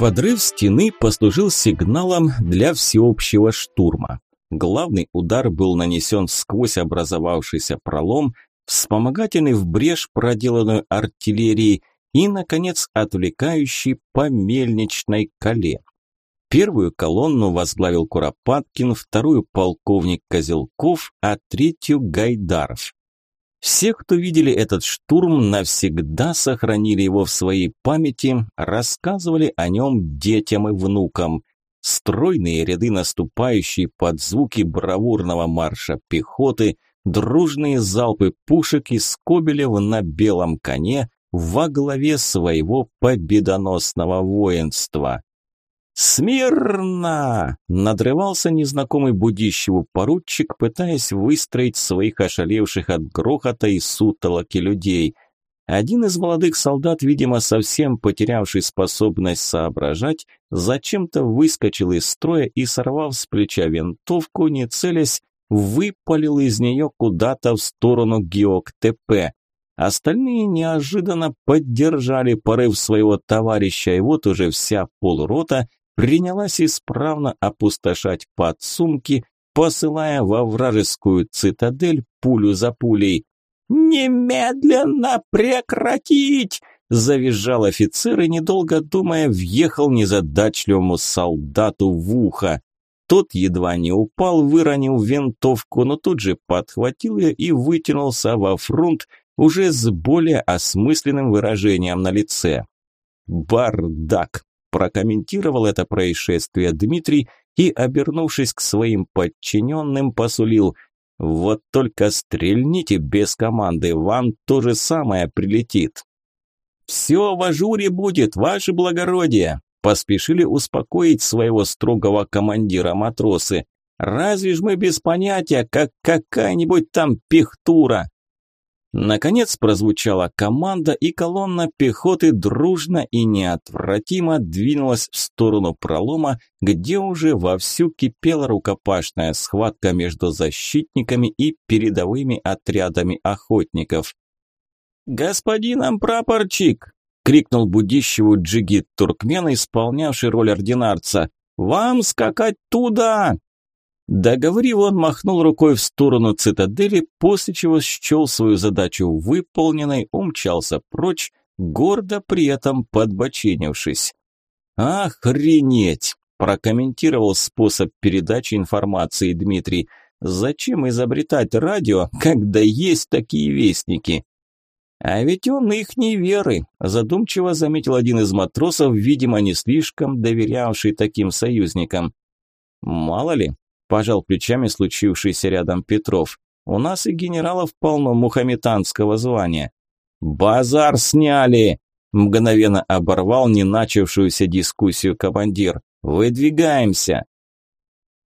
Подрыв стены послужил сигналом для всеобщего штурма. Главный удар был нанесен сквозь образовавшийся пролом, вспомогательный в брешь, проделанную артиллерией, и, наконец, отвлекающий по мельничной коле. Первую колонну возглавил Куропаткин, вторую – полковник Козелков, а третью – Гайдаров. Все, кто видели этот штурм, навсегда сохранили его в своей памяти, рассказывали о нем детям и внукам. Стройные ряды наступающие под звуки бравурного марша пехоты, дружные залпы пушек и Скобелев на белом коне во главе своего победоносного воинства. «Смирно!» – надрывался незнакомый Будищеву поручик, пытаясь выстроить своих ошалевших от грохота и сутолоки людей. Один из молодых солдат, видимо, совсем потерявший способность соображать, зачем-то выскочил из строя и, сорвав с плеча винтовку, не целясь, выпалил из нее куда-то в сторону ГИОК-ТП. Остальные неожиданно поддержали порыв своего товарища, и вот уже вся полурота – принялась исправно опустошать подсумки, посылая во вражескую цитадель пулю за пулей. «Немедленно прекратить!» Завизжал офицер и, недолго думая, въехал незадачливому солдату в ухо. Тот едва не упал, выронил винтовку, но тут же подхватил ее и вытянулся во фронт уже с более осмысленным выражением на лице. «Бардак!» Прокомментировал это происшествие Дмитрий и, обернувшись к своим подчиненным, посулил «Вот только стрельните без команды, вам то же самое прилетит». «Все в ажуре будет, ваше благородие!» Поспешили успокоить своего строгого командира матросы. «Разве ж мы без понятия, как какая-нибудь там пихтура?» Наконец прозвучала команда, и колонна пехоты дружно и неотвратимо двинулась в сторону пролома, где уже вовсю кипела рукопашная схватка между защитниками и передовыми отрядами охотников. «Господин прапорчик!» – крикнул Будищеву джигит туркмена, исполнявший роль ординарца. «Вам скакать туда!» Договорив, он махнул рукой в сторону цитадели, после чего счел свою задачу выполненной, умчался прочь, гордо при этом подбочинившись. «Охренеть!» – прокомментировал способ передачи информации Дмитрий. «Зачем изобретать радио, когда есть такие вестники?» «А ведь он их не веры», – задумчиво заметил один из матросов, видимо, не слишком доверявший таким союзникам. «Мало ли, Пожал плечами случившийся рядом Петров. У нас и генералов полно мухаметанского звания. Базар сняли! Мгновенно оборвал не начавшуюся дискуссию командир. Выдвигаемся!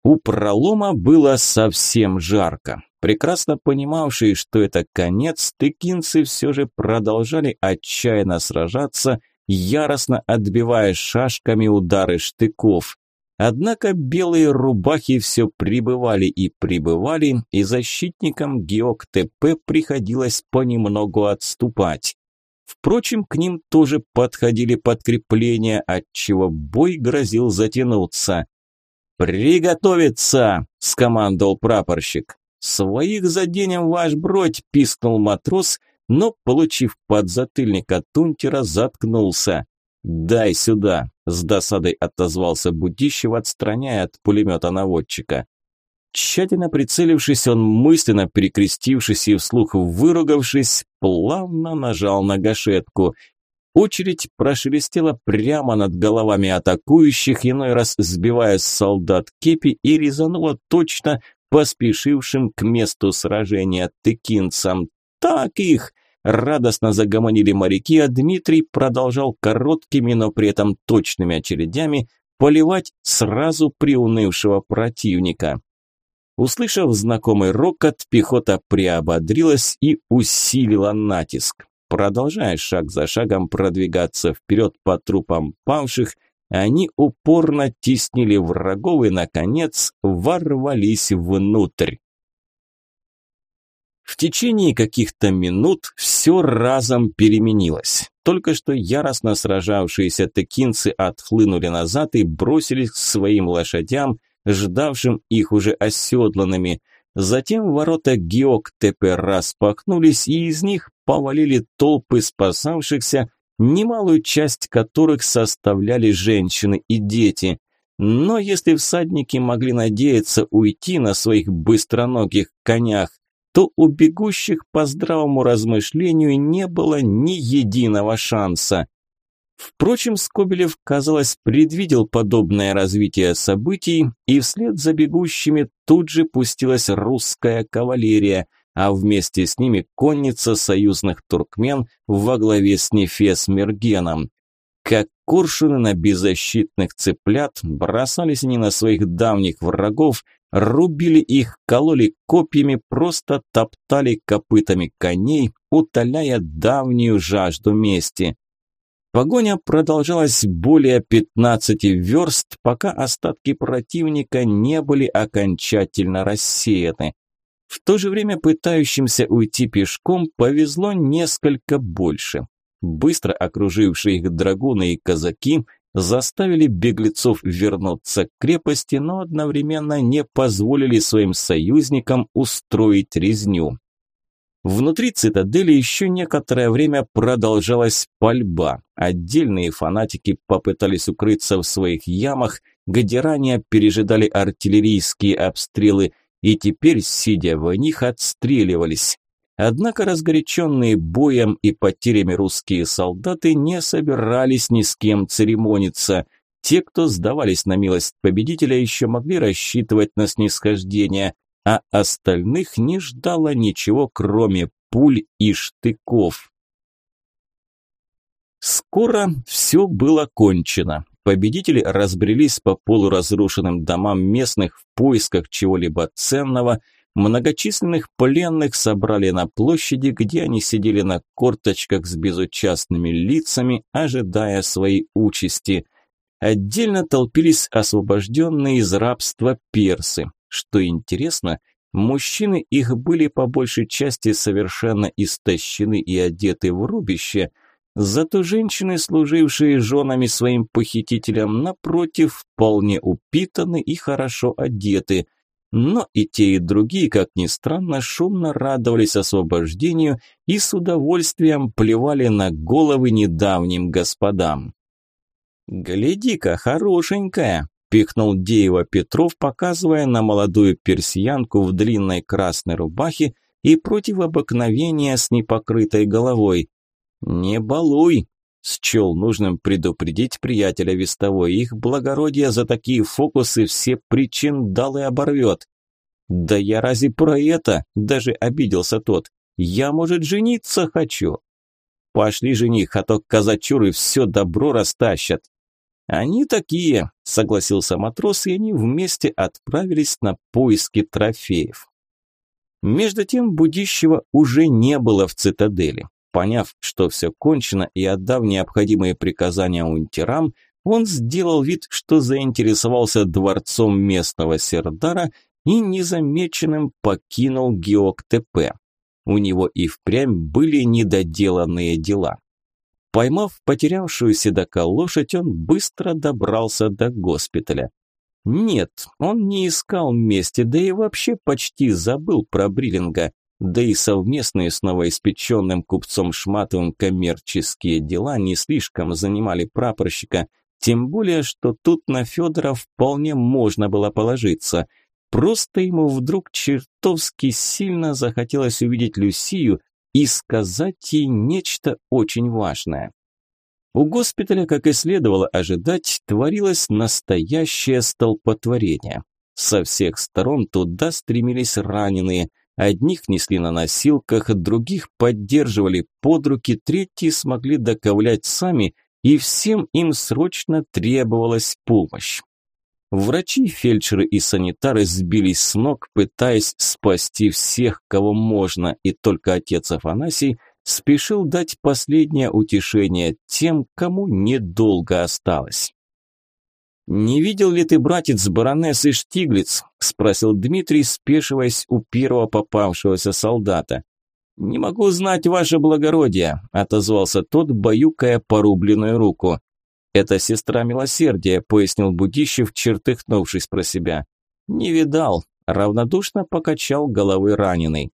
У пролома было совсем жарко. Прекрасно понимавшие, что это конец, тыкинцы все же продолжали отчаянно сражаться, яростно отбивая шашками удары штыков. Однако белые рубахи все прибывали и прибывали, и защитникам ГеокТП приходилось понемногу отступать. Впрочем, к ним тоже подходили подкрепления, отчего бой грозил затянуться. «Приготовиться!» – скомандовал прапорщик. «Своих заденем ваш бродь!» – пискнул матрос, но, получив подзатыльник от унтера, заткнулся. «Дай сюда!» – с досадой отозвался Будищев, отстраняя от пулемета наводчика. Тщательно прицелившись, он мысленно перекрестившись и вслух выругавшись, плавно нажал на гашетку. Очередь прошелестела прямо над головами атакующих, иной раз сбивая с солдат кепи и резанула точно поспешившим к месту сражения тыкинцам. «Так их!» Радостно загомонили моряки, а Дмитрий продолжал короткими, но при этом точными очередями поливать сразу приунывшего противника. Услышав знакомый рокот, пехота приободрилась и усилила натиск. Продолжая шаг за шагом продвигаться вперед по трупам павших, они упорно теснили врагов и, наконец, ворвались внутрь. В течение каких-то минут все разом переменилось. Только что яростно сражавшиеся текинцы отхлынули назад и бросились к своим лошадям, ждавшим их уже оседланными. Затем ворота Геоктепе распахнулись, и из них повалили толпы спасавшихся, немалую часть которых составляли женщины и дети. Но если всадники могли надеяться уйти на своих быстроногих конях, то у бегущих по здравому размышлению не было ни единого шанса. Впрочем, Скобелев, казалось, предвидел подобное развитие событий, и вслед за бегущими тут же пустилась русская кавалерия, а вместе с ними конница союзных туркмен во главе с Нефес Мергеном. Как коршуны на беззащитных цыплят бросались они на своих давних врагов, рубили их, кололи копьями, просто топтали копытами коней, утоляя давнюю жажду мести. Погоня продолжалась более 15 верст, пока остатки противника не были окончательно рассеяны. В то же время пытающимся уйти пешком повезло несколько больше. Быстро окружившие их драгуны и казаки заставили беглецов вернуться к крепости, но одновременно не позволили своим союзникам устроить резню. Внутри цитадели еще некоторое время продолжалась пальба. Отдельные фанатики попытались укрыться в своих ямах, где ранее пережидали артиллерийские обстрелы, и теперь, сидя в них, отстреливались. Однако разгоряченные боем и потерями русские солдаты не собирались ни с кем церемониться. Те, кто сдавались на милость победителя, еще могли рассчитывать на снисхождение, а остальных не ждало ничего, кроме пуль и штыков. Скоро все было кончено. Победители разбрелись по полуразрушенным домам местных в поисках чего-либо ценного – Многочисленных пленных собрали на площади, где они сидели на корточках с безучастными лицами, ожидая своей участи. Отдельно толпились освобожденные из рабства персы. Что интересно, мужчины их были по большей части совершенно истощены и одеты в рубище, зато женщины, служившие женами своим похитителям, напротив, вполне упитаны и хорошо одеты – но и те, и другие, как ни странно, шумно радовались освобождению и с удовольствием плевали на головы недавним господам. «Гляди-ка, хорошенькая!» – пихнул Деева Петров, показывая на молодую персиянку в длинной красной рубахе и против обыкновения с непокрытой головой. «Не балуй!» Счел нужным предупредить приятеля Вестовой. Их благородие за такие фокусы все причин дал и оборвет. «Да я разве про это?» – даже обиделся тот. «Я, может, жениться хочу». «Пошли, жених, а то казачуры все добро растащат». «Они такие», – согласился матрос, и они вместе отправились на поиски трофеев. Между тем Будищева уже не было в цитадели. Поняв, что все кончено и отдав необходимые приказания унтерам, он сделал вид, что заинтересовался дворцом местного сердара и незамеченным покинул Геок-ТП. У него и впрямь были недоделанные дела. Поймав потерявшую седока лошадь, он быстро добрался до госпиталя. Нет, он не искал мести, да и вообще почти забыл про Бриллинга да и совместные с новоиспеченным купцом Шматовым коммерческие дела не слишком занимали прапорщика, тем более, что тут на Федора вполне можно было положиться. Просто ему вдруг чертовски сильно захотелось увидеть Люсию и сказать ей нечто очень важное. У госпиталя, как и следовало ожидать, творилось настоящее столпотворение. Со всех сторон туда стремились раненые – Одних несли на носилках, других поддерживали под руки, третьи смогли доковылять сами, и всем им срочно требовалась помощь. Врачи, фельдшеры и санитары сбились с ног, пытаясь спасти всех, кого можно, и только отец Афанасий спешил дать последнее утешение тем, кому недолго осталось. «Не видел ли ты, братец, баронессы Штиглиц?» – спросил Дмитрий, спешиваясь у первого попавшегося солдата. «Не могу знать ваше благородие», – отозвался тот, баюкая порубленную руку. «Это сестра милосердия», – пояснил Будищев, чертыхнувшись про себя. «Не видал», – равнодушно покачал головой раненый.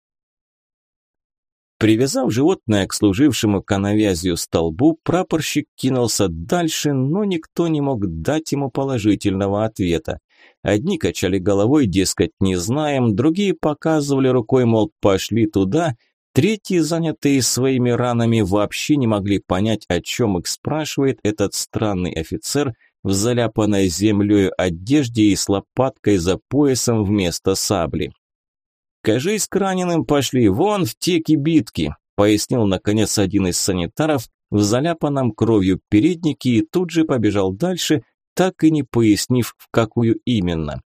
Привязав животное к служившему коновязью столбу, прапорщик кинулся дальше, но никто не мог дать ему положительного ответа. Одни качали головой, дескать, не знаем, другие показывали рукой, мол, пошли туда, третьи, занятые своими ранами, вообще не могли понять, о чем их спрашивает этот странный офицер в заляпанной землей одежде и с лопаткой за поясом вместо сабли. «Кажись, к раненым пошли, вон в те кибитки», пояснил наконец один из санитаров в заляпанном кровью переднике и тут же побежал дальше, так и не пояснив, в какую именно.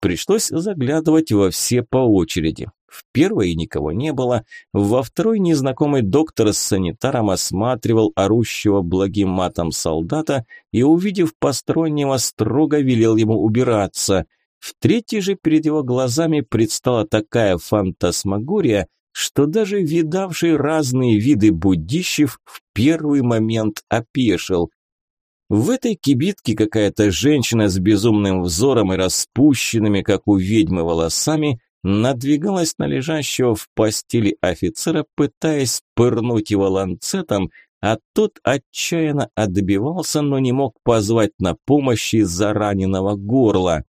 Пришлось заглядывать во все по очереди. В первой никого не было, во второй незнакомый доктор с санитаром осматривал орущего благим матом солдата и, увидев постороннего, строго велел ему убираться – в третьей же перед его глазами предстала такая фантасмагория, что даже видавший разные виды будищев в первый момент опешил. В этой кибитке какая-то женщина с безумным взором и распущенными, как у ведьмы, волосами надвигалась на лежащего в постели офицера, пытаясь пырнуть его ланцетом, а тот отчаянно отбивался, но не мог позвать на помощь из-за раненого горла.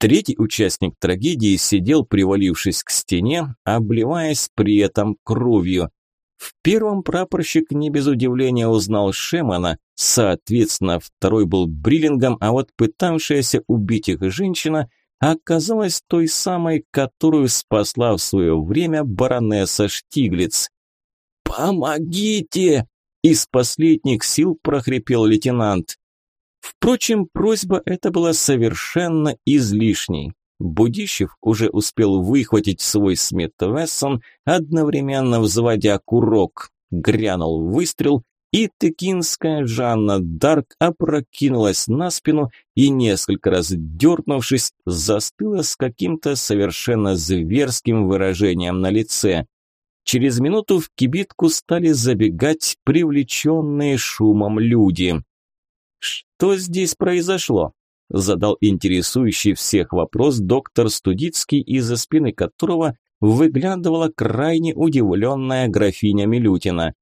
Третий участник трагедии сидел, привалившись к стене, обливаясь при этом кровью. В первом прапорщик не без удивления узнал Шемана, соответственно, второй был Бриллингом, а вот пытавшаяся убить их женщина оказалась той самой, которую спасла в свое время баронесса Штиглиц. «Помогите!» – из последних сил прохрипел лейтенант. Впрочем, просьба эта была совершенно излишней. Будищев уже успел выхватить свой Смит Вессон, одновременно взводя курок. Грянул выстрел, и текинская Жанна Дарк опрокинулась на спину и, несколько раз дернувшись, застыла с каким-то совершенно зверским выражением на лице. Через минуту в кибитку стали забегать привлеченные шумом люди. «Что здесь произошло?» – задал интересующий всех вопрос доктор Студицкий, из-за спины которого выглядывала крайне удивленная графиня Милютина.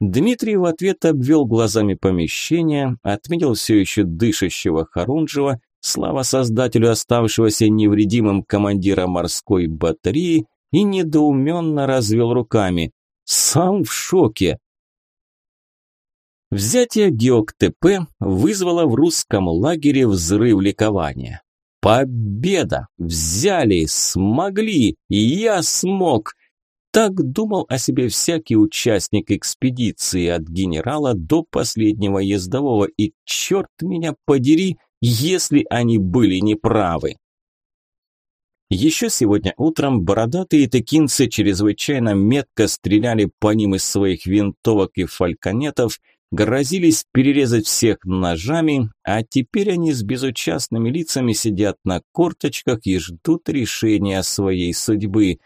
Дмитрий в ответ обвел глазами помещение, отметил все еще дышащего Харунжева, слава создателю оставшегося невредимым командира морской батареи и недоуменно развел руками. «Сам в шоке!» Взятие ГеокТП вызвало в русском лагере взрыв ликования. Победа! Взяли, смогли, я смог! Так думал о себе всякий участник экспедиции от генерала до последнего ездового, и черт меня подери, если они были неправы. Еще сегодня утром бородатые текинцы чрезвычайно метко стреляли по ним из своих винтовок и фальконетов – грозились перерезать всех ножами, а теперь они с безучастными лицами сидят на корточках и ждут решения своей судьбы.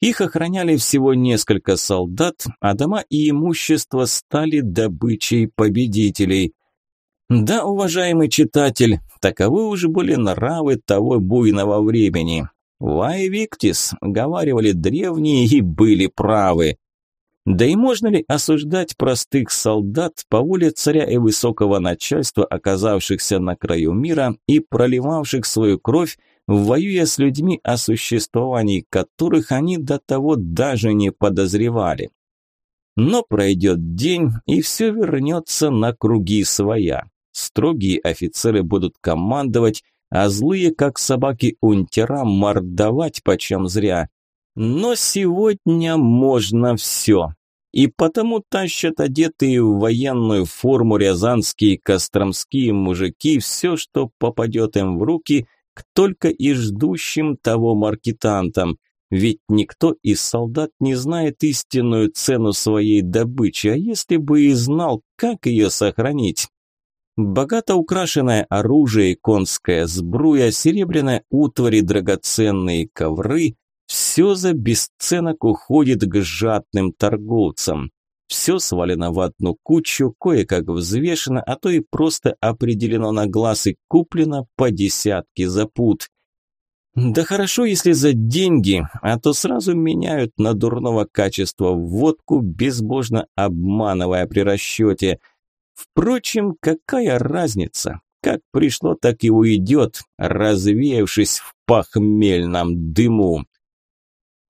Их охраняли всего несколько солдат, а дома и имущество стали добычей победителей. Да, уважаемый читатель, таковы уже были нравы того буйного времени. «Вай Виктис», – говаривали древние и были правы. Да и можно ли осуждать простых солдат по воле царя и высокого начальства, оказавшихся на краю мира и проливавших свою кровь, воюя с людьми, о существовании которых они до того даже не подозревали? Но пройдет день, и все вернется на круги своя. Строгие офицеры будут командовать, а злые, как собаки унтера, мордовать почем зря. Но сегодня можно все. И потому тащат одетые в военную форму рязанские костромские мужики все, что попадет им в руки, к только и ждущим того маркетантам. Ведь никто из солдат не знает истинную цену своей добычи, а если бы и знал, как ее сохранить? Богато украшенное оружие, конская сбруя, серебряная утварь и драгоценные ковры Все за бесценок уходит к жадным торговцам. Все свалено в одну кучу, кое-как взвешено, а то и просто определено на глаз и куплено по десятке за пуд. Да хорошо, если за деньги, а то сразу меняют на дурного качества водку, безбожно обманывая при расчете. Впрочем, какая разница? Как пришло, так и уйдет, развеявшись в похмельном дыму.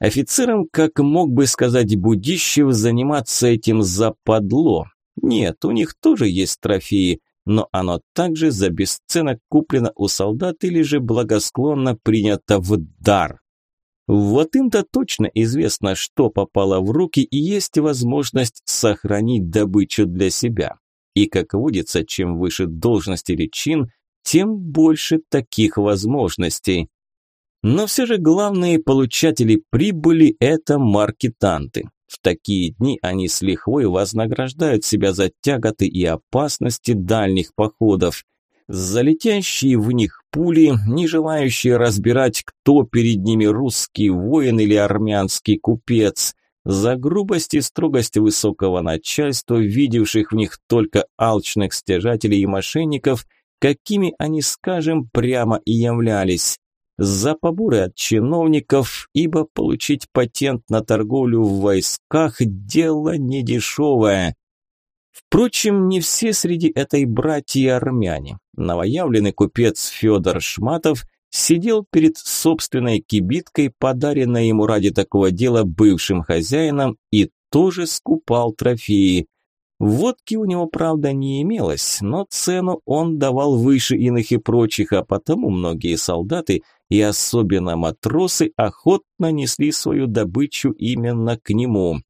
Офицерам, как мог бы сказать Будищев, заниматься этим западло. Нет, у них тоже есть трофеи, но оно также за бесценок куплено у солдат или же благосклонно принято в дар. Вот им-то точно известно, что попало в руки и есть возможность сохранить добычу для себя. И, как водится, чем выше должность или чин, тем больше таких возможностей. Но все же главные получатели прибыли – это маркетанты. В такие дни они с лихвой вознаграждают себя за тяготы и опасности дальних походов. Залетящие в них пули, не желающие разбирать, кто перед ними русский воин или армянский купец. За грубость и строгость высокого начальства, видевших в них только алчных стяжателей и мошенников, какими они, скажем, прямо и являлись за поборы от чиновников, ибо получить патент на торговлю в войсках – дело недешевое. Впрочем, не все среди этой братьи армяне. Новоявленный купец Федор Шматов сидел перед собственной кибиткой, подаренной ему ради такого дела бывшим хозяином, и тоже скупал трофеи. Водки у него, правда, не имелось, но цену он давал выше иных и прочих, а потому многие солдаты и особенно матросы охотно несли свою добычу именно к нему.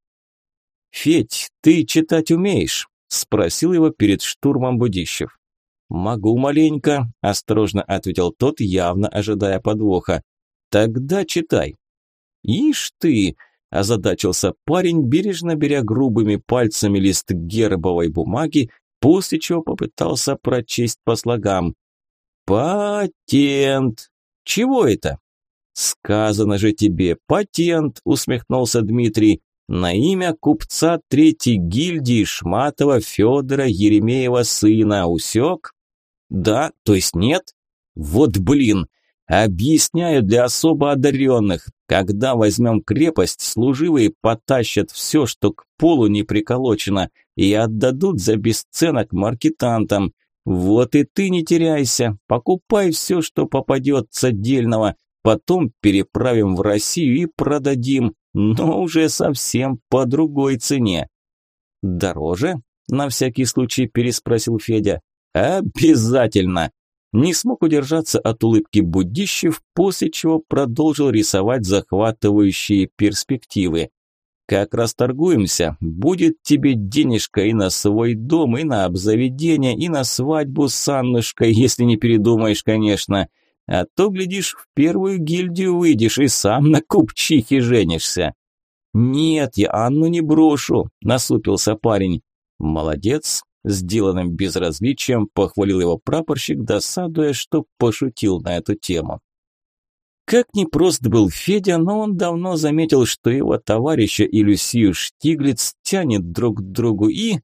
«Федь, ты читать умеешь?» – спросил его перед штурмом Будищев. «Могу маленько», – осторожно ответил тот, явно ожидая подвоха. «Тогда читай». «Ишь ты!» озадачился парень, бережно беря грубыми пальцами лист гербовой бумаги, после чего попытался прочесть по слогам. «Патент! Чего это?» «Сказано же тебе, патент!» – усмехнулся Дмитрий. «На имя купца третьей гильдии Шматова Федора Еремеева сына. Усек?» «Да, то есть нет?» «Вот блин!» Объясняю для особо одаренных. Когда возьмем крепость, служивые потащат все, что к полу не приколочено, и отдадут за бесценок маркетантам. Вот и ты не теряйся, покупай все, что попадется дельного, потом переправим в Россию и продадим, но уже совсем по другой цене. Дороже? На всякий случай переспросил Федя. Обязательно. Не смог удержаться от улыбки Будищев, после чего продолжил рисовать захватывающие перспективы. Как расторгуемся, будет тебе денежка и на свой дом, и на обзаведение, и на свадьбу с Аннушкой, если не передумаешь, конечно. А то, глядишь, в первую гильдию выйдешь и сам на купчихе женишься. Нет, я Анну не брошу, насупился парень. Молодец, Сделанным безразличием похвалил его прапорщик, досадуя, что пошутил на эту тему. Как ни прост был Федя, но он давно заметил, что его товарища и Люсию Штиглиц тянет друг к другу и...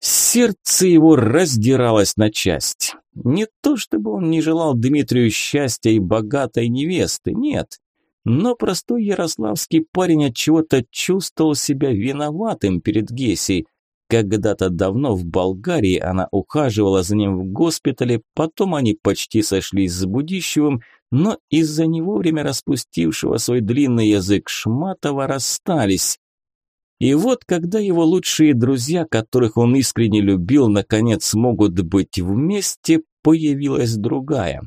Сердце его раздиралось на части. Не то чтобы он не желал Дмитрию счастья и богатой невесты, нет. Но простой ярославский парень от чего-то чувствовал себя виноватым перед Гесей, когда-то давно в Болгарии она ухаживала за ним в госпитале, потом они почти сошлись с Будищевым, но из-за него время распустившего свой длинный язык Шматова расстались. И вот, когда его лучшие друзья, которых он искренне любил, наконец могут быть вместе, появилась другая.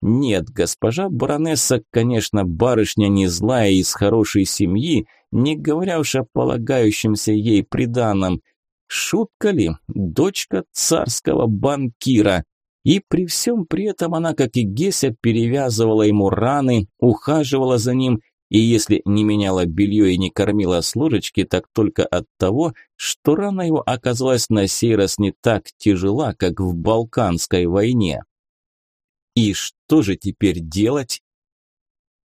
Нет, госпожа баронесса, конечно, барышня не злая из хорошей семьи, не говоря уж о полагающемся ей приданом – Шутка ли? Дочка царского банкира. И при всем при этом она, как и Геся, перевязывала ему раны, ухаживала за ним, и если не меняла белье и не кормила с ложечки, так только от того, что рана его оказалась на сей раз не так тяжела, как в Балканской войне. И что же теперь делать?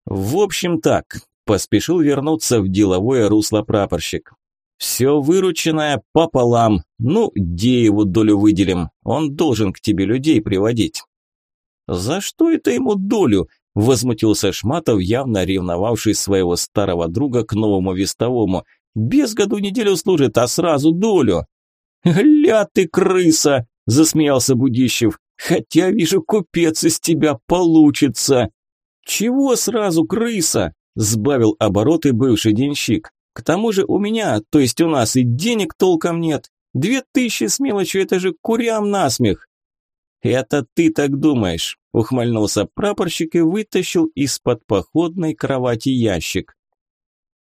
В общем так, поспешил вернуться в деловое русло прапорщик. Все вырученное пополам. Ну, Дееву долю выделим. Он должен к тебе людей приводить. За что это ему долю? Возмутился Шматов, явно ревновавший своего старого друга к новому вестовому. Без году неделю служит, а сразу долю. «Гля ты, крыса!» – засмеялся Будищев. «Хотя, вижу, купец из тебя получится!» «Чего сразу, крыса?» – сбавил обороты бывший денщик. «К тому же у меня, то есть у нас, и денег толком нет. Две тысячи с мелочью – это же курям насмех!» «Это ты так думаешь», – ухмыльнулся прапорщик и вытащил из-под походной кровати ящик.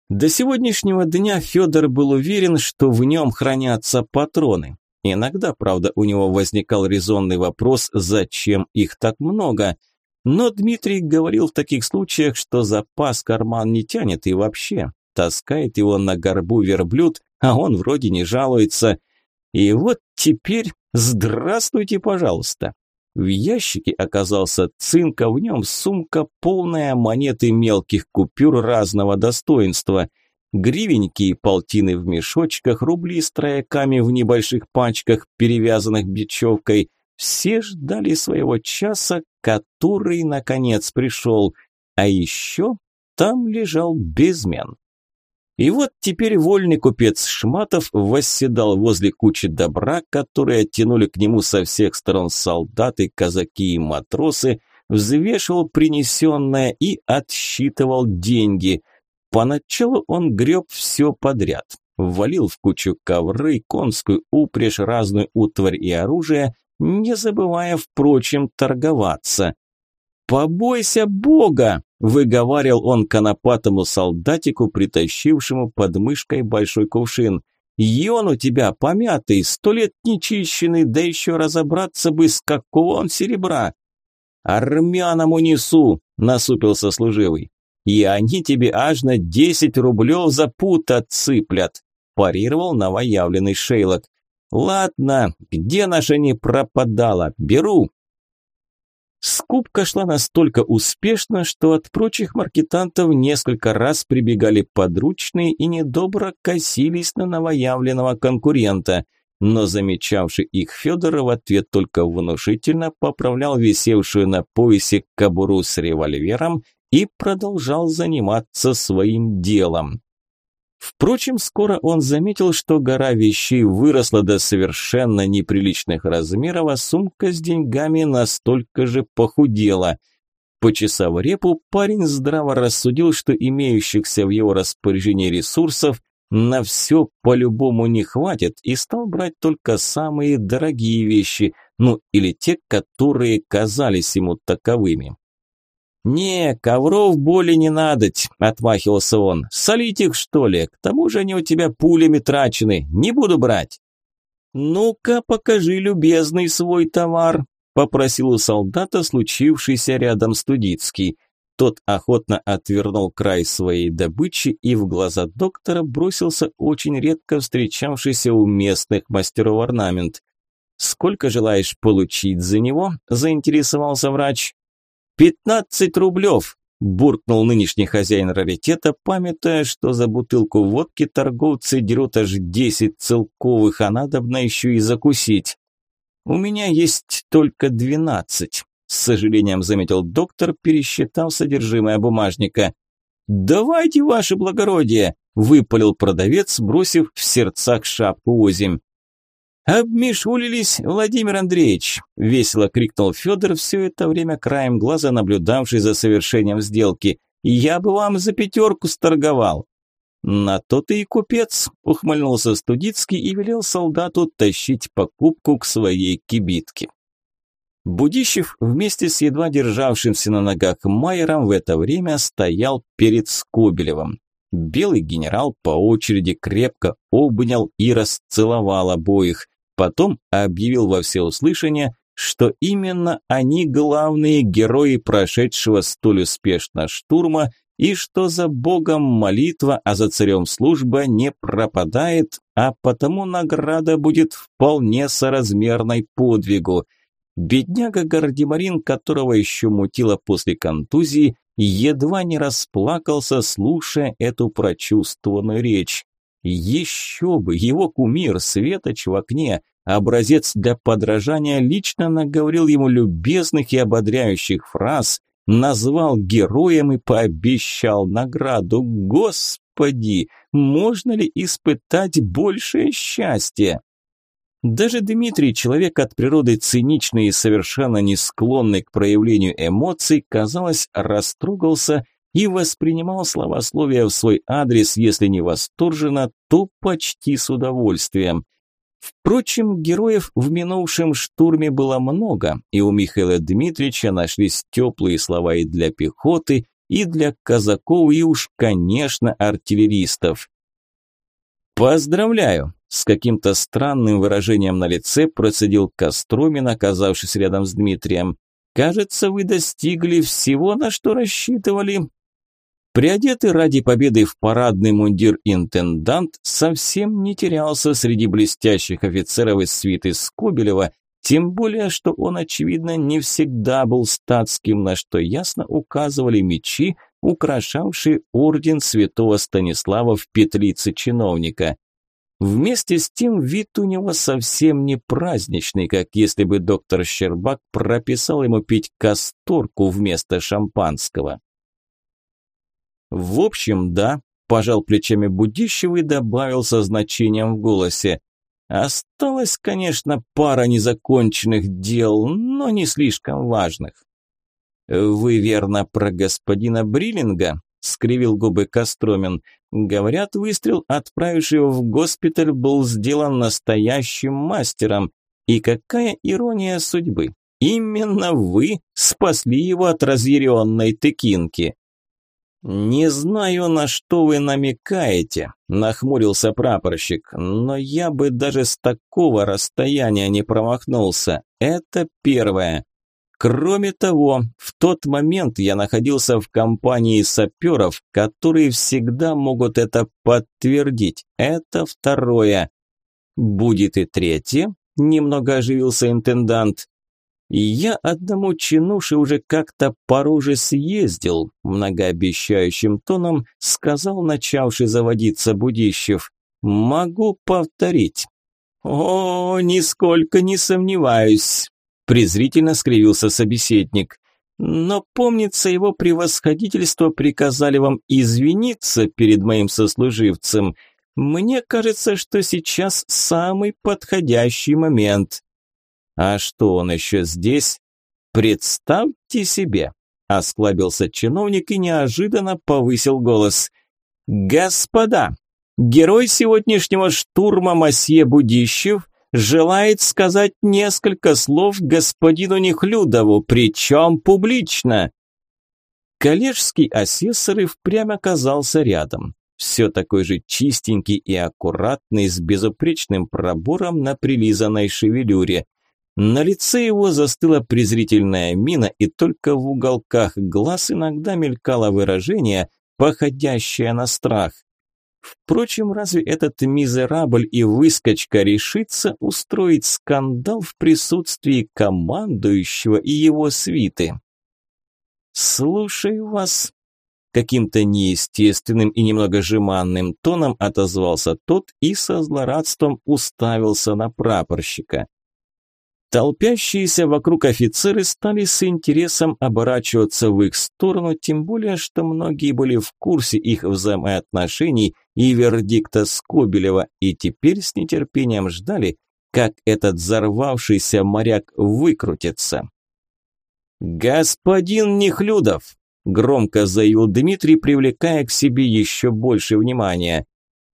До сегодняшнего дня Федор был уверен, что в нем хранятся патроны. Иногда, правда, у него возникал резонный вопрос, зачем их так много. Но Дмитрий говорил в таких случаях, что запас карман не тянет и вообще таскает его на горбу верблюд, а он вроде не жалуется. И вот теперь здравствуйте, пожалуйста. В ящике оказался цинк, а в нем сумка, полная монеты мелких купюр разного достоинства. Гривеньки и полтины в мешочках, рубли с трояками в небольших пачках, перевязанных бечевкой. Все ждали своего часа, который, наконец, пришел. А еще там лежал безмен. И вот теперь вольный купец Шматов восседал возле кучи добра, которые оттянули к нему со всех сторон солдаты, казаки и матросы, взвешивал принесенное и отсчитывал деньги. Поначалу он греб все подряд, ввалил в кучу ковры, конскую упряжь, разную утварь и оружие, не забывая, впрочем, торговаться. «Побойся Бога!» Выговаривал он конопатому солдатику, притащившему под мышкой большой кувшин. «Йон у тебя помятый, сто лет нечищенный, да еще разобраться бы, с какого он серебра!» «Армянам унесу!» – насупился служивый. «И они тебе аж на десять рублев за пут отсыплят!» – парировал новоявленный Шейлок. «Ладно, где наша не пропадала? Беру!» Скупка шла настолько успешно, что от прочих маркетантов несколько раз прибегали подручные и недобро косились на новоявленного конкурента. Но замечавший их Федор в ответ только внушительно поправлял висевшую на поясе кобуру с револьвером и продолжал заниматься своим делом. Впрочем, скоро он заметил, что гора вещей выросла до совершенно неприличных размеров, а сумка с деньгами настолько же похудела. Почесав репу, парень здраво рассудил, что имеющихся в его распоряжении ресурсов на все по-любому не хватит, и стал брать только самые дорогие вещи, ну или те, которые казались ему таковыми. «Не, ковров боли не надоть», – отмахивался он. «Солить их, что ли? К тому же они у тебя пулями трачены. Не буду брать». «Ну-ка, покажи, любезный, свой товар», – попросил у солдата случившийся рядом Студицкий. Тот охотно отвернул край своей добычи и в глаза доктора бросился очень редко встречавшийся у местных мастеров орнамент. «Сколько желаешь получить за него?» – заинтересовался врач. «Пятнадцать рублев!» – буркнул нынешний хозяин раритета, памятая, что за бутылку водки торговцы дерут аж десять целковых, а надобно еще и закусить. «У меня есть только двенадцать», – с сожалением заметил доктор, пересчитав содержимое бумажника. «Давайте, ваше благородие!» – выпалил продавец, бросив в сердцах шапку озимь. «Обмешулились, Владимир Андреевич!» – весело крикнул Федор, все это время краем глаза наблюдавший за совершением сделки. «Я бы вам за пятерку сторговал!» «На то ты и купец!» – ухмыльнулся Студицкий и велел солдату тащить покупку к своей кибитке. Будищев вместе с едва державшимся на ногах Майером в это время стоял перед Скобелевым. Белый генерал по очереди крепко обнял и расцеловал обоих. Потом объявил во всеуслышание, что именно они главные герои прошедшего столь успешно штурма и что за Богом молитва, а за царем служба не пропадает, а потому награда будет вполне соразмерной подвигу. Бедняга Гардемарин, которого еще мутило после контузии, едва не расплакался, слушая эту прочувствованную речь. Еще бы, его кумир, Светоч в окне, образец для подражания, лично наговорил ему любезных и ободряющих фраз, назвал героем и пообещал награду. Господи, можно ли испытать большее счастье? Даже Дмитрий, человек от природы циничный и совершенно не склонный к проявлению эмоций, казалось, растрогался и воспринимал словословие в свой адрес, если не восторженно, то почти с удовольствием. Впрочем, героев в минувшем штурме было много, и у Михаила Дмитриевича нашлись теплые слова и для пехоты, и для казаков, и уж, конечно, артиллеристов. «Поздравляю!» – с каким-то странным выражением на лице процедил Костромин, оказавшись рядом с Дмитрием. «Кажется, вы достигли всего, на что рассчитывали». Приодетый ради победы в парадный мундир интендант совсем не терялся среди блестящих офицеров из свиты Скобелева, тем более, что он, очевидно, не всегда был статским, на что ясно указывали мечи, украшавшие орден святого Станислава в петлице чиновника. Вместе с тем вид у него совсем не праздничный, как если бы доктор Щербак прописал ему пить касторку вместо шампанского. В общем, да, пожал плечами Будищев и добавил со значением в голосе. Осталось, конечно, пара незаконченных дел, но не слишком важных. Вы верно про господина Бриллинга? скривил губы Костромин. Говорят, выстрел, отправивший его в госпиталь, был сделан настоящим мастером. И какая ирония судьбы! Именно вы спасли его от разъяренной тыкинки. «Не знаю, на что вы намекаете», – нахмурился прапорщик, «но я бы даже с такого расстояния не промахнулся. Это первое. Кроме того, в тот момент я находился в компании саперов, которые всегда могут это подтвердить. Это второе. Будет и третье?» – немного оживился интендант. Я одному чинуше уже как-то по роже съездил, многообещающим тоном сказал начавший заводиться Будищев. Могу повторить. О, нисколько не сомневаюсь, презрительно скривился собеседник. Но, помнится, его превосходительство приказали вам извиниться перед моим сослуживцем. Мне кажется, что сейчас самый подходящий момент. «А что, он еще здесь?» «Представьте себе!» – осклабился чиновник и неожиданно повысил голос. «Господа, герой сегодняшнего штурма Масье Будищев желает сказать несколько слов господину Нехлюдову, причем публично». Коллежский асессор и впрямь оказался рядом. Все такой же чистенький и аккуратный, с безупречным пробором на прилизанной шевелюре. На лице его застыла презрительная мина, и только в уголках глаз иногда мелькало выражение, походящее на страх. Впрочем, разве этот мизерабль и выскочка решится устроить скандал в присутствии командующего и его свиты? «Слушаю вас», – каким-то неестественным и немного жеманным тоном отозвался тот и со злорадством уставился на прапорщика. Толпящиеся вокруг офицеры стали с интересом оборачиваться в их сторону, тем более, что многие были в курсе их взаимоотношений и вердикта Скобелева, и теперь с нетерпением ждали, как этот взорвавшийся моряк выкрутится. «Господин Нехлюдов!» – громко заявил Дмитрий, привлекая к себе еще больше внимания.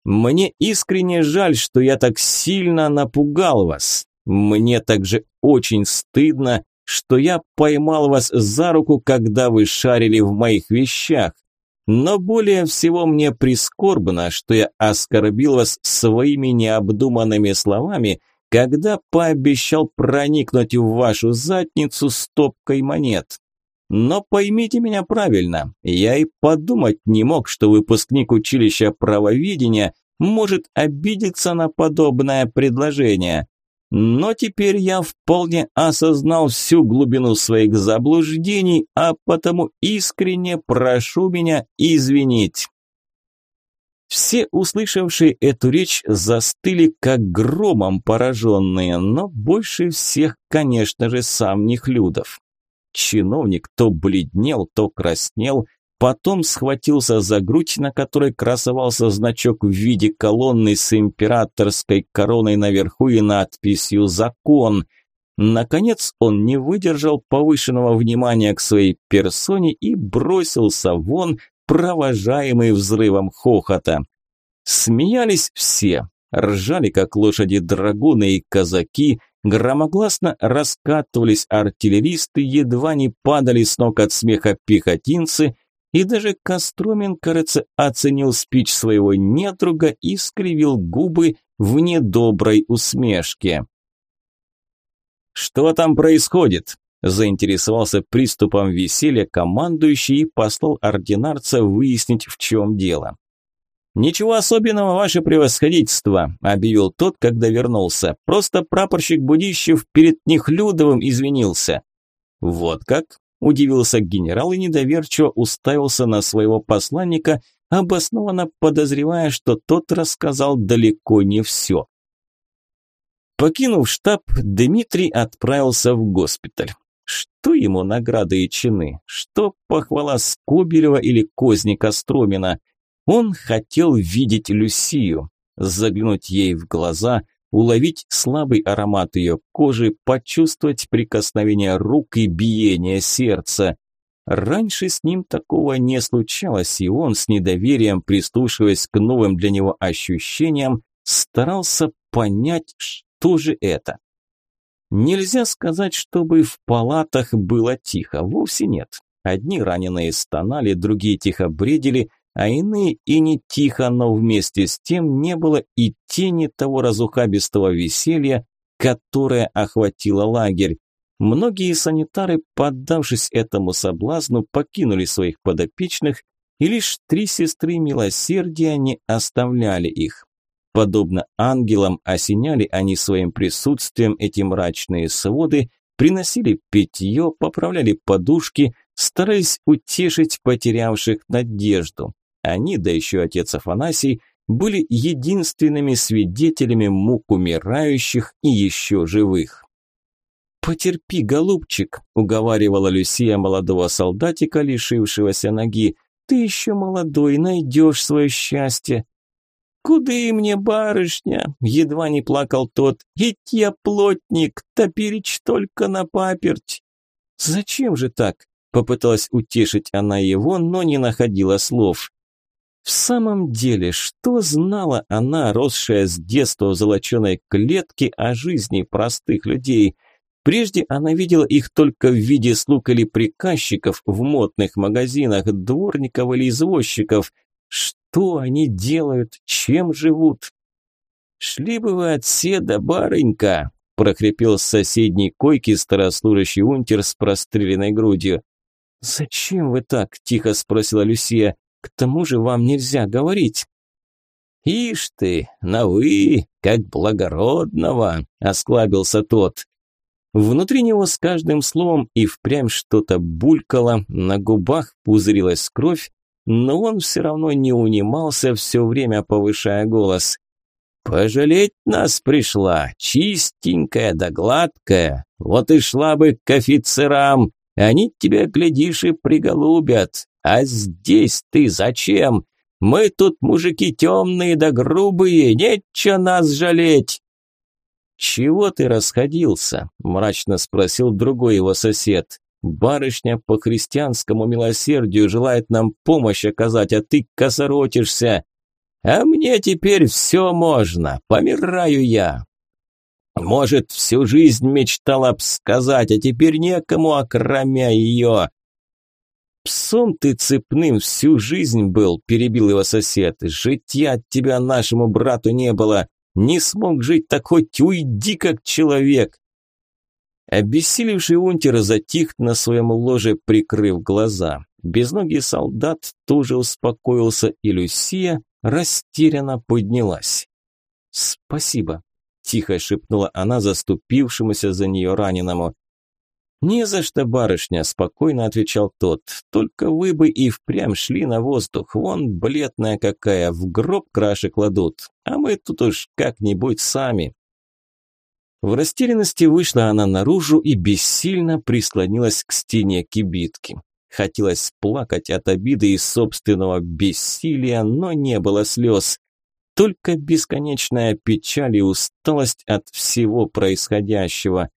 «Мне искренне жаль, что я так сильно напугал вас. Мне также очень стыдно, что я поймал вас за руку, когда вы шарили в моих вещах. Но более всего мне прискорбно, что я оскорбил вас своими необдуманными словами, когда пообещал проникнуть в вашу задницу стопкой монет. Но поймите меня правильно, я и подумать не мог, что выпускник училища правоведения может обидеться на подобное предложение. Но теперь я вполне осознал всю глубину своих заблуждений, а потому искренне прошу меня извинить. Все, услышавшие эту речь, застыли как громом пораженные, но больше всех, конечно же, сам Нехлюдов. Чиновник то бледнел, то краснел, потом схватился за грудь, на которой красовался значок в виде колонны с императорской короной наверху и надписью «Закон». Наконец он не выдержал повышенного внимания к своей персоне и бросился вон, провожаемый взрывом хохота. Смеялись все, ржали как лошади драгуны и казаки, громогласно раскатывались артиллеристы, едва не падали с ног от смеха пехотинцы, и даже Костромин, кажется, оценил спич своего недруга и скривил губы в недоброй усмешке. «Что там происходит?» Заинтересовался приступом веселья командующий и послал ординарца выяснить, в чем дело. «Ничего особенного, ваше превосходительство», – объявил тот, когда вернулся. «Просто прапорщик Будищев перед Нехлюдовым извинился». «Вот как?» – удивился генерал и недоверчиво уставился на своего посланника, обоснованно подозревая, что тот рассказал далеко не все. Покинув штаб, Дмитрий отправился в госпиталь. Что ему награды и чины? Что похвала Скобелева или козни Костромина? Он хотел видеть Люсию, заглянуть ей в глаза, уловить слабый аромат ее кожи, почувствовать прикосновение рук и биение сердца. Раньше с ним такого не случалось, и он с недоверием, прислушиваясь к новым для него ощущениям, старался понять, что же это. Нельзя сказать, чтобы в палатах было тихо, вовсе нет. Одни раненые стонали, другие тихо бредили, а иные и не тихо, но вместе с тем не было и тени того разухабистого веселья, которое охватило лагерь. Многие санитары, поддавшись этому соблазну, покинули своих подопечных, и лишь три сестры милосердия не оставляли их. Подобно ангелам осеняли они своим присутствием эти мрачные своды, приносили питье, поправляли подушки, стараясь утешить потерявших надежду. Они, да еще отец Афанасий, были единственными свидетелями мук умирающих и еще живых. «Потерпи, голубчик», – уговаривала Люсия молодого солдатика, лишившегося ноги. «Ты еще молодой, найдешь свое счастье. «Куды мне, барышня?» – едва не плакал тот. «Ведь я плотник, топеречь только на паперть». «Зачем же так?» – попыталась утешить она его, но не находила слов. В самом деле, что знала она, росшая с детства в золоченой клетке, о жизни простых людей? Прежде она видела их только в виде слуг или приказчиков в модных магазинах, дворников или извозчиков. Что они делают? Чем живут? «Шли бы вы от седа, барынька!» – прохрипел с соседней койки старослужащий унтер с простреленной грудью. «Зачем вы так?» – тихо спросила Люсия. «К тому же вам нельзя говорить». «Ишь ты, на вы, как благородного!» – осклабился тот. Внутри него с каждым словом и впрямь что-то булькало, на губах пузырилась кровь, но он все равно не унимался, все время повышая голос. «Пожалеть нас пришла, чистенькая да гладкая, вот и шла бы к офицерам, они тебя, глядишь, и приголубят, а здесь ты зачем? Мы тут мужики темные да грубые, нечего нас жалеть!» «Чего ты расходился?» – мрачно спросил другой его сосед. Барышня по христианскому милосердию желает нам помощь оказать, а ты косоротишься. А мне теперь все можно, помираю я. Может, всю жизнь мечтала б сказать, а теперь некому, окромя ее. «Псом ты цепным всю жизнь был», – перебил его сосед. «Житья от тебя нашему брату не было. Не смог жить, так хоть уйди как человек. Обессилевший унтер затих на своем ложе, прикрыв глаза. Безногий солдат тоже успокоился, и Люсия растерянно поднялась. «Спасибо», тихо шепнула она заступившемуся за нее раненому. «Не за что, барышня», – спокойно отвечал тот. «Только вы бы и впрямь шли на воздух. Вон бледная какая, в гроб краши кладут. А мы тут уж как-нибудь сами». В растерянности вышла она наружу и бессильно прислонилась к стене кибитки. Хотелось плакать от обиды и собственного бессилия, но не было слез. Только бесконечная печаль и усталость от всего происходящего.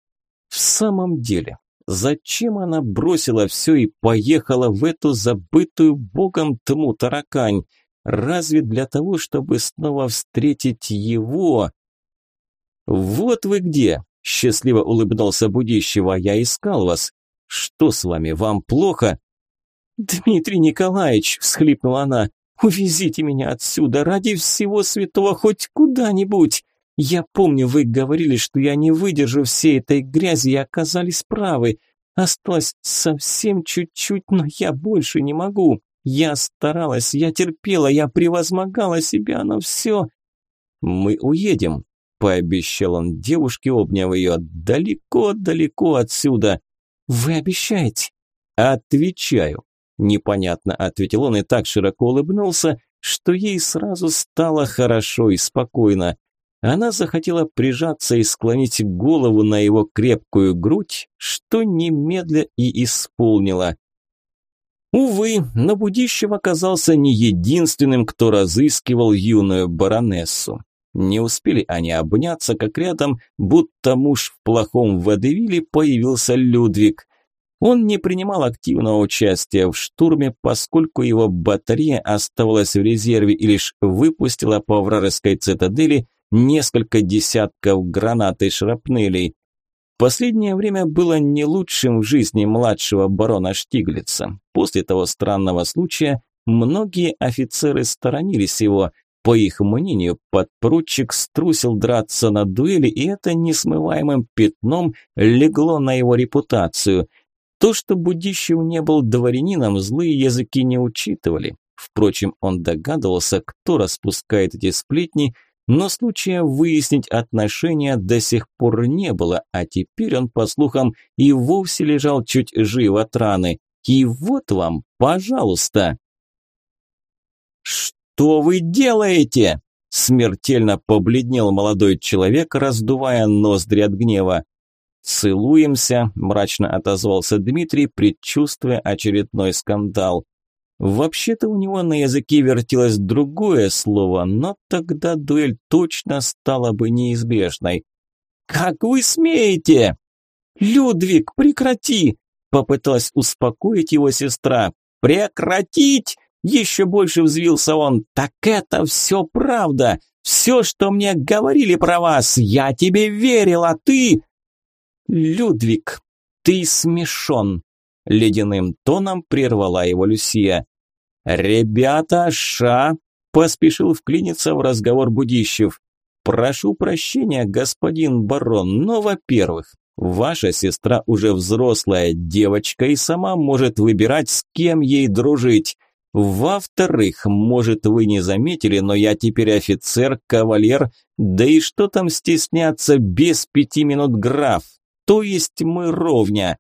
В самом деле, Зачем она бросила все и поехала в эту забытую богом тму таракань? Разве для того, чтобы снова встретить его? «Вот вы где!» – счастливо улыбнулся будущего. «Я искал вас. Что с вами, вам плохо?» «Дмитрий Николаевич!» – всхлипнула она. «Увезите меня отсюда, ради всего святого, хоть куда-нибудь!» Я помню, вы говорили, что я не выдержу всей этой грязи и оказались правы. Осталось совсем чуть-чуть, но я больше не могу. Я старалась, я терпела, я превозмогала себя, но все... Мы уедем, пообещал он девушке, обняв ее, далеко-далеко отсюда. Вы обещаете? Отвечаю. Непонятно, ответил он и так широко улыбнулся, что ей сразу стало хорошо и спокойно. Она захотела прижаться и склонить голову на его крепкую грудь, что немедля и исполнила. Увы, но Будищев оказался не единственным, кто разыскивал юную баронессу. Не успели они обняться, как рядом, будто муж в плохом водевиле, появился Людвиг. Он не принимал активного участия в штурме, поскольку его батарея оставалась в резерве и лишь выпустила по вражеской цитадели несколько десятков гранат и шрапнелей. Последнее время было не лучшим в жизни младшего барона Штиглица. После того странного случая многие офицеры сторонились его. По их мнению, подпоручик струсил драться на дуэли, и это несмываемым пятном легло на его репутацию. То, что Будищев не был дворянином, злые языки не учитывали. Впрочем, он догадывался, кто распускает эти сплетни – но случая выяснить отношения до сих пор не было, а теперь он, по слухам, и вовсе лежал чуть жив от раны. И вот вам, пожалуйста. «Что вы делаете?» Смертельно побледнел молодой человек, раздувая ноздри от гнева. «Целуемся», – мрачно отозвался Дмитрий, предчувствуя очередной скандал. Вообще-то у него на языке вертелось другое слово, но тогда дуэль точно стала бы неизбежной. «Как вы смеете?» «Людвиг, прекрати!» – попыталась успокоить его сестра. «Прекратить!» – еще больше взвился он. «Так это все правда! Все, что мне говорили про вас, я тебе верил, а ты...» «Людвиг, ты смешон!» – ледяным тоном прервала его Люсия. «Ребята, ша!» – поспешил вклиниться в разговор Будищев. «Прошу прощения, господин барон, но, во-первых, ваша сестра уже взрослая девочка и сама может выбирать, с кем ей дружить. Во-вторых, может, вы не заметили, но я теперь офицер, кавалер, да и что там стесняться без пяти минут граф, то есть мы ровня».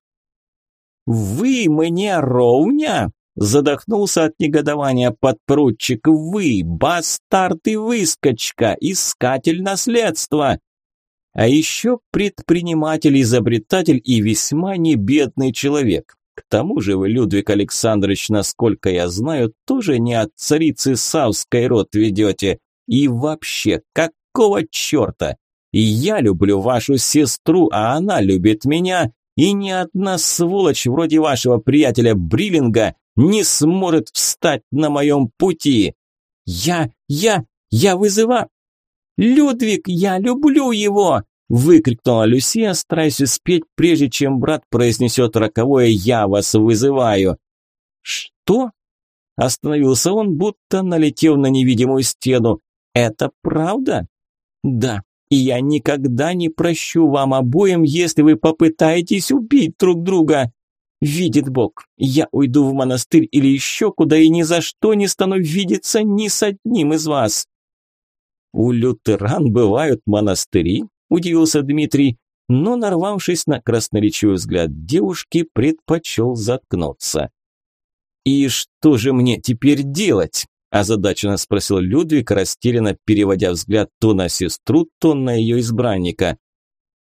«Вы мне ровня?» Задохнулся от негодования подпоручик. «Вы, бастард и выскочка, искатель наследства!» А еще предприниматель-изобретатель и весьма небедный человек. К тому же вы, Людвиг Александрович, насколько я знаю, тоже не от царицы Савской род ведете. И вообще, какого черта? Я люблю вашу сестру, а она любит меня, и ни одна сволочь вроде вашего приятеля Бриллинга не сможет встать на моем пути. Я, я, я вызываю... «Людвиг, я люблю его!» – выкрикнула Люсия, стараясь успеть, прежде чем брат произнесет роковое «Я вас вызываю». «Что?» – остановился он, будто налетев на невидимую стену. «Это правда?» «Да, и я никогда не прощу вам обоим, если вы попытаетесь убить друг друга!» Видит Бог, я уйду в монастырь или еще куда и ни за что не стану видеться ни с одним из вас. У лютеран бывают монастыри, удивился Дмитрий, но, нарвавшись на красноречивый взгляд девушки, предпочел заткнуться. «И что же мне теперь делать?» – озадаченно спросил Людвиг, растерянно переводя взгляд то на сестру, то на ее избранника.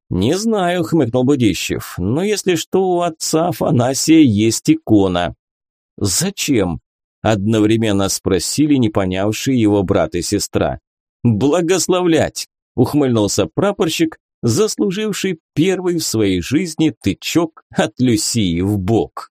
«Не знаю», – хмыкнул Будищев, – «но если что, у отца Афанасия есть икона». «Зачем?» – одновременно спросили не понявшие его брат и сестра. «Благословлять!» – ухмыльнулся прапорщик, заслуживший первый в своей жизни тычок от Люсии в бок.